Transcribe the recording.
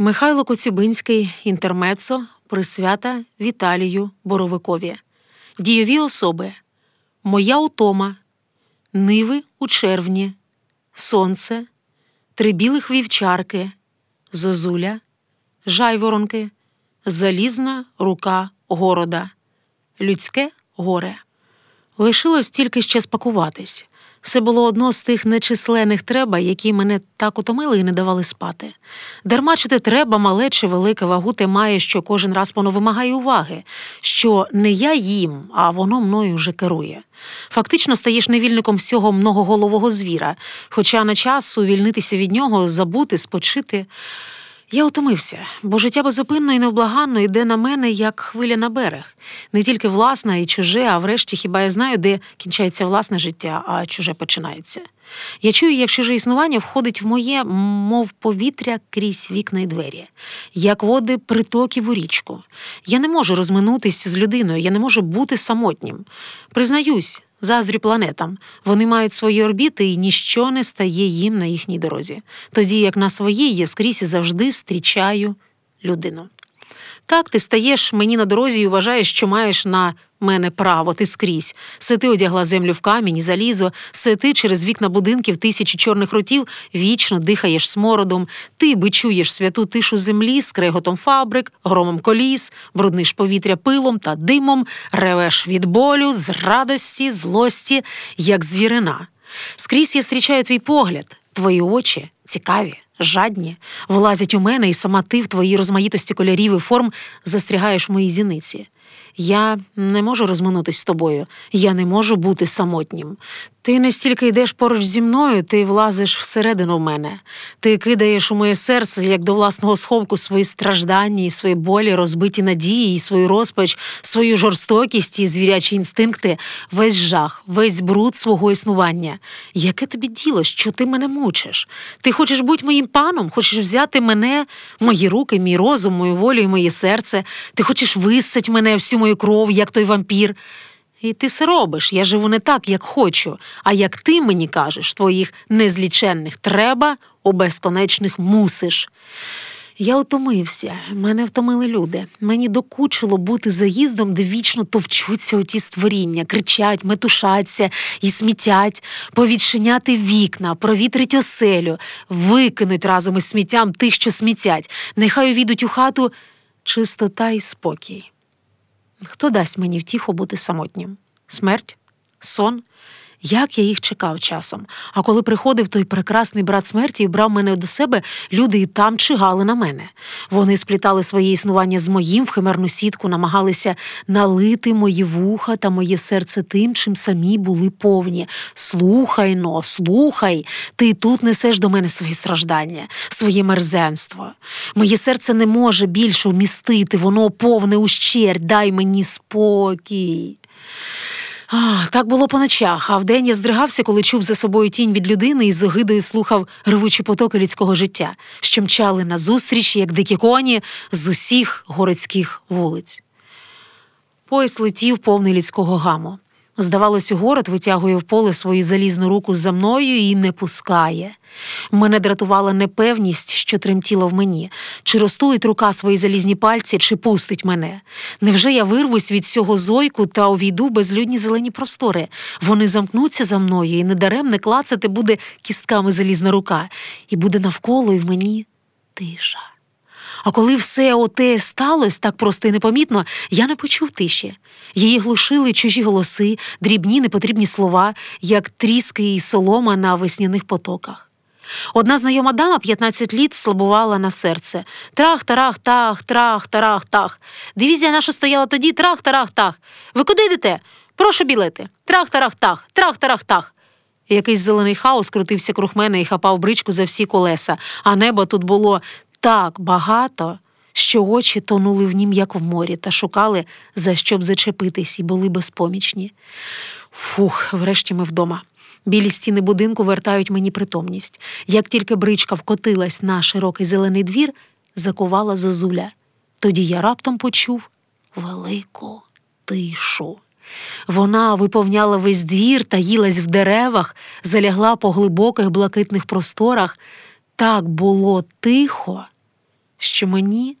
Михайло Коцюбинський інтермецо присвята Віталію Боровикові. Дійові особи. Моя утома. Ниви у червні. Сонце. Три білих вівчарки. Зозуля. Жайворонки. Залізна рука города. Людське горе. Лишилось тільки ще спакуватись. Це було одно з тих нечисленних треба, які мене так утомили і не давали спати. Дармачити треба, мале чи велике вагу те має, що кожен раз воно вимагає уваги, що не я їм, а воно мною вже керує. Фактично стаєш невільником всього многоголового звіра, хоча на час увільнитися від нього, забути, спочити. Я утомився, бо життя безупинно і невблаганно йде на мене, як хвиля на берег. Не тільки власне і чуже, а врешті хіба я знаю, де кінчається власне життя, а чуже починається. Я чую, як чуже існування входить в моє, мов повітря крізь вікна й двері, як води притоків у річку. Я не можу розминутись з людиною, я не можу бути самотнім. Признаюсь, заздрю планетам. Вони мають свої орбіти, і ніщо не стає їм на їхній дорозі. Тоді як на своїй я скрізь і завжди зустрічаю людину. Так, ти стаєш мені на дорозі і вважаєш, що маєш на мене право, ти скрізь. Се ти одягла землю в камінь і залізо, се ти через вікна будинків тисячі чорних ротів. Вічно дихаєш смородом, ти бичуєш святу тишу землі з креготом фабрик, громом коліс, брудниш повітря пилом та димом, ревеш від болю, з радості, злості, як звірина. Скрізь я зустрічаю твій погляд, твої очі цікаві жадні, влазять у мене, і сама ти в твоїй розмаїтості кольорів і форм застрягаєш в моїй зіниці. Я не можу розминутись з тобою, я не можу бути самотнім. Ти не стільки йдеш поруч зі мною, ти влазиш всередину в мене. Ти кидаєш у моє серце, як до власного сховку, свої страждання, і свої болі, розбиті надії, і свою розпач, свою жорстокість і звірячі інстинкти, весь жах, весь бруд свого існування. Яке тобі діло, що ти мене мучиш? Ти хочеш бути моїм паном, хочеш взяти мене, мої руки, мій розум, мою волю і моє серце. Ти хочеш висить мене всю мою кров, як той вампір. І ти це робиш. Я живу не так, як хочу, а як ти мені кажеш, твоїх незліченних треба, у безконечних мусиш. Я утомився, мене втомили люди. Мені докучило бути заїздом, де вічно товчуться оті створіння, кричать, метушаться і смітять, повідчиняти вікна, провітрить оселю, викинуть разом із сміттям тих, що смітять. Нехай увійдуть у хату чистота і спокій. Хто дасть мені втіху бути самотнім? Смерть? Сон? Як я їх чекав часом. А коли приходив той прекрасний брат смерті і брав мене до себе, люди і там чигали на мене. Вони сплітали своє існування з моїм в химерну сітку, намагалися налити мої вуха та моє серце тим, чим самі були повні. Слухай но, слухай, ти тут несеш до мене свої страждання, своє мерзенство. Моє серце не може більше вмістити, воно повне ущерть, дай мені спокій. А, Так було по ночах, а вдень я здригався, коли чув за собою тінь від людини і з огидою слухав ревучі потоки людського життя, що мчали назустріч, як дикі коні, з усіх городських вулиць. Поїзд летів повний людського гаму. Здавалося, город витягує в поле свою залізну руку за мною і не пускає. Мене дратувала непевність, що тремтіла в мені, чи розтулить рука свої залізні пальці, чи пустить мене. Невже я вирвусь від цього зойку та увійду безлюдні зелені простори? Вони замкнуться за мною, і недаремне клацати буде кістками залізна рука, і буде навколо і в мені тиша. А коли все оте сталося так просто і непомітно, я не почув тиші. Її глушили чужі голоси, дрібні непотрібні слова, як тріски і солома на весняних потоках. Одна знайома дама 15 літ слабувала на серце. Трах, тарах, тах, трах, тарах, тах. Дивізія наша стояла тоді трах, тарах, тах. Ви куди йдете? Прошу білети. Трах, тарах, тах, трах, тарах, тах. Якийсь зелений хаос крутився круг мене і хапав бричку за всі колеса, а небо тут було так багато, що очі тонули в нім, як в морі, та шукали, за що б зачепитись, і були безпомічні. Фух, врешті ми вдома. Білі стіни будинку вертають мені притомність. Як тільки бричка вкотилась на широкий зелений двір, закувала зозуля. Тоді я раптом почув велику тишу. Вона виповняла весь двір та їлась в деревах, залягла по глибоких блакитних просторах. Так було тихо, що мені